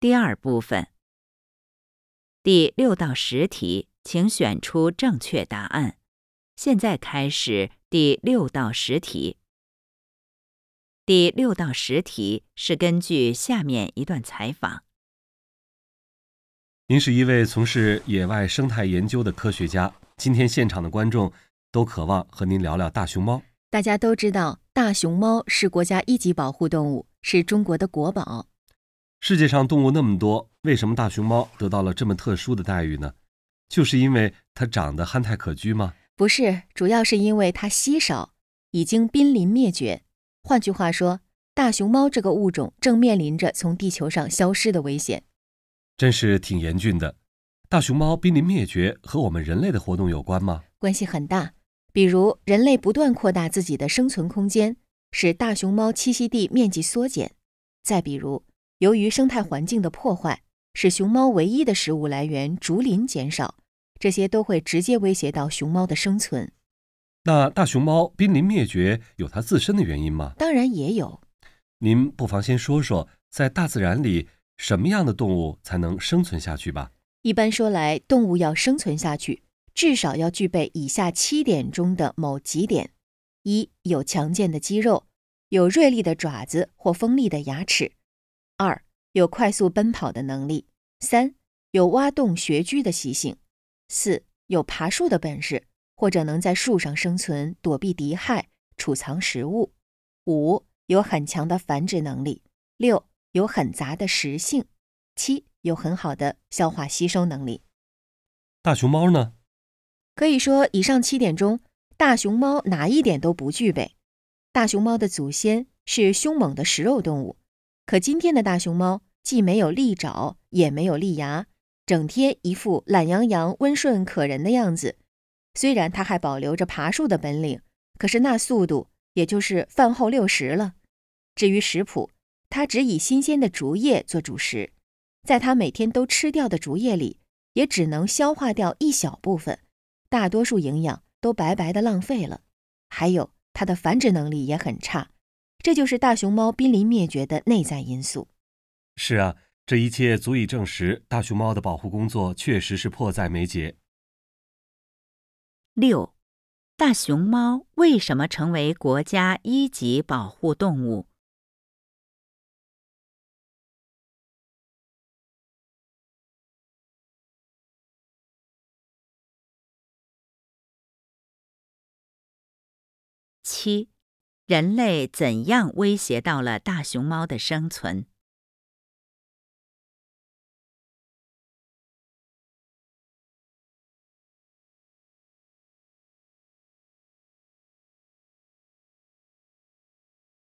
第二部分，第六到十题，请选出正确答案。现在开始第六到十题。第六到十题是根据下面一段采访。您是一位从事野外生态研究的科学家，今天现场的观众都渴望和您聊聊大熊猫。大家都知道，大熊猫是国家一级保护动物，是中国的国宝。世界上动物那么多，为什么大熊猫得到了这么特殊的待遇呢？就是因为它长得憨态可掬吗？不是，主要是因为它稀少，已经濒临灭绝。换句话说，大熊猫这个物种正面临着从地球上消失的危险。真是挺严峻的。大熊猫濒临灭绝和我们人类的活动有关吗？关系很大。比如，人类不断扩大自己的生存空间，使大熊猫栖息地面积缩减；再比如，由于生态环境的破坏，使熊猫唯一的食物来源竹林减少，这些都会直接威胁到熊猫的生存。那大熊猫濒临灭绝有它自身的原因吗？当然也有。您不妨先说说，在大自然里，什么样的动物才能生存下去吧？一般说来，动物要生存下去。至少要具备以下七点中的某几点：一、有强健的肌肉，有锐利的爪子或锋利的牙齿；二、有快速奔跑的能力；三、有挖洞穴居的习性；四、有爬树的本事，或者能在树上生存，躲避敌害，储藏食物；五、有很强的繁殖能力；六、有很杂的食性；七、有很好的消化吸收能力。大熊猫呢？可以说，以上七点中，大熊猫哪一点都不具备。大熊猫的祖先是凶猛的食肉动物，可今天的大熊猫既没有利爪，也没有利牙，整天一副懒洋洋、温顺可人的样子。虽然它还保留着爬树的本领，可是那速度也就是饭后六十了。至于食谱，它只以新鲜的竹叶做主食，在它每天都吃掉的竹叶里，也只能消化掉一小部分。大多数营养都白白的浪费了，还有它的繁殖能力也很差，这就是大熊猫濒临灭绝的内在因素。是啊，这一切足以证实大熊猫的保护工作确实是迫在眉睫。六，大熊猫为什么成为国家一级保护动物？七，人类怎样威胁到了大熊猫的生存？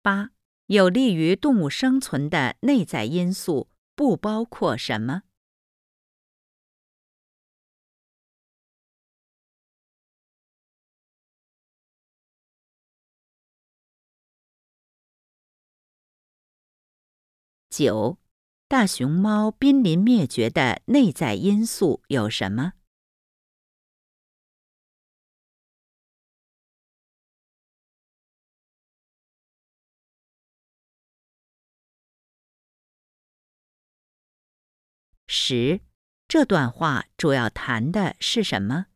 八，有利于动物生存的内在因素不包括什么？九，大熊猫濒临灭绝的内在因素有什么？十，这段话主要谈的是什么？